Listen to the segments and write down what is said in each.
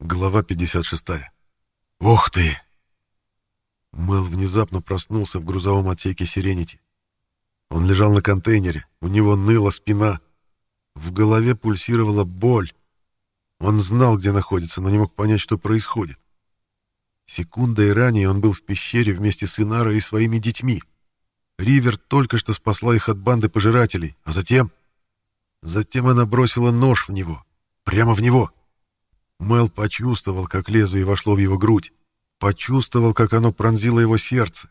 Глава 56. «Ух ты!» Мэл внезапно проснулся в грузовом отсеке «Сиренити». Он лежал на контейнере, у него ныла спина. В голове пульсировала боль. Он знал, где находится, но не мог понять, что происходит. Секундой ранее он был в пещере вместе с Инарой и своими детьми. Ривер только что спасла их от банды пожирателей, а затем... Затем она бросила нож в него. Прямо в него. Мел почувствовал, как лезвие вошло в его грудь. Почувствовал, как оно пронзило его сердце.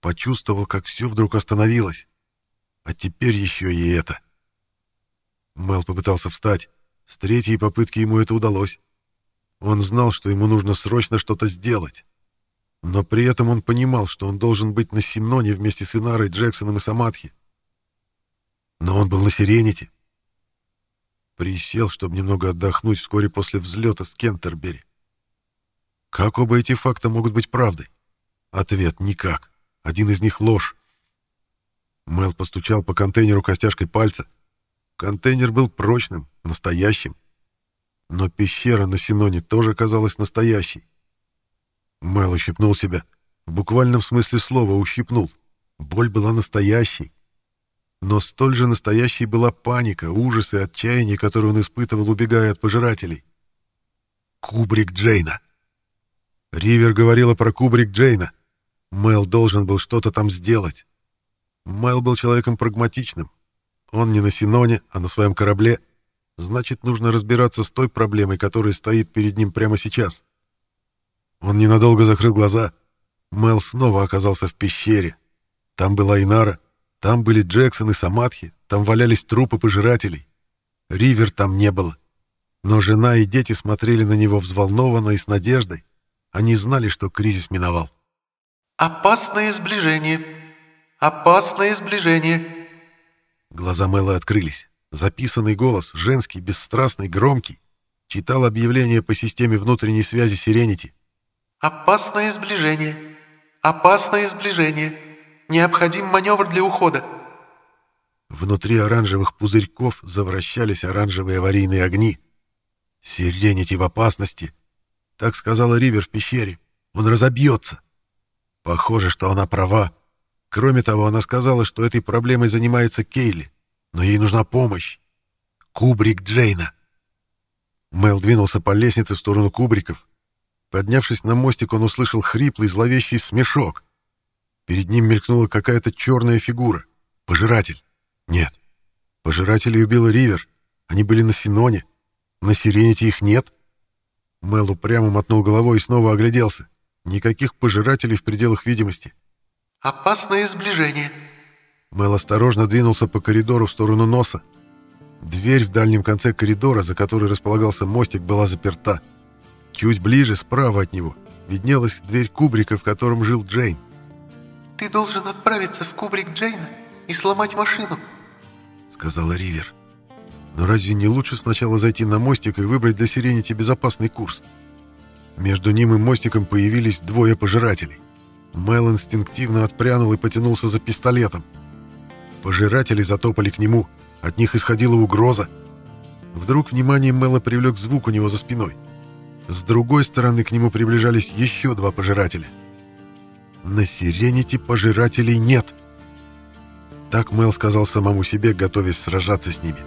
Почувствовал, как все вдруг остановилось. А теперь еще и это. Мел попытался встать. С третьей попытки ему это удалось. Он знал, что ему нужно срочно что-то сделать. Но при этом он понимал, что он должен быть на Синоне вместе с Инарой, Джексоном и Самадхи. Но он был на Сирените. Присел, чтобы немного отдохнуть вскоре после взлета с Кентербери. Как оба эти факта могут быть правдой? Ответ — никак. Один из них — ложь. Мел постучал по контейнеру костяшкой пальца. Контейнер был прочным, настоящим. Но пещера на Синоне тоже казалась настоящей. Мел ущипнул себя. В буквальном смысле слова ущипнул. Боль была настоящей. Но столь же настоящей была паника, ужас и отчаяние, которое он испытывал, убегая от пожирателей. Кубрик Джейна. Ривер говорила про Кубрик Джейна. Мел должен был что-то там сделать. Мел был человеком прагматичным. Он не на Синоне, а на своем корабле. Значит, нужно разбираться с той проблемой, которая стоит перед ним прямо сейчас. Он ненадолго закрыл глаза. Мел снова оказался в пещере. Там была Инара, там были Джексон и Самадхи, там валялись трупы пожирателей. Ривер там не было. Но жена и дети смотрели на него взволнованно и с надеждой. Они знали, что кризис миновал. «Опасное сближение! Опасное сближение!» Глаза Мэла открылись. Записанный голос, женский, бесстрастный, громкий, читал объявление по системе внутренней связи Сиренити. «Опасное сближение! Опасное сближение!» Необходим маневр для ухода». Внутри оранжевых пузырьков завращались оранжевые аварийные огни. «Сиренити в опасности», — так сказала Ривер в пещере. «Он разобьется». Похоже, что она права. Кроме того, она сказала, что этой проблемой занимается Кейли, но ей нужна помощь. Кубрик Джейна. Мэл двинулся по лестнице в сторону кубриков. Поднявшись на мостик, он услышал хриплый зловещий смешок. Перед ним мелькнула какая-то черная фигура. Пожиратель. Нет. Пожирателей убила Ривер. Они были на Синоне. На Сирените их нет. Мэл упрямо мотнул головой и снова огляделся. Никаких пожирателей в пределах видимости. «Опасное сближение». Мэл осторожно двинулся по коридору в сторону носа. Дверь в дальнем конце коридора, за которой располагался мостик, была заперта. Чуть ближе, справа от него, виднелась дверь кубрика, в котором жил Джейн. «Ты должен отправиться в кубрик Джейна и сломать машину», — сказала Ривер. «Но разве не лучше сначала зайти на мостик и выбрать для Сиренити безопасный курс?» Между ним и мостиком появились двое пожирателей. Мел инстинктивно отпрянул и потянулся за пистолетом. Пожиратели затопали к нему, от них исходила угроза. Вдруг внимание Мела привлек звук у него за спиной. С другой стороны к нему приближались еще два пожирателя — на Сирените пожирателей нет. Так Мел сказал самому себе, готовясь сражаться с ними.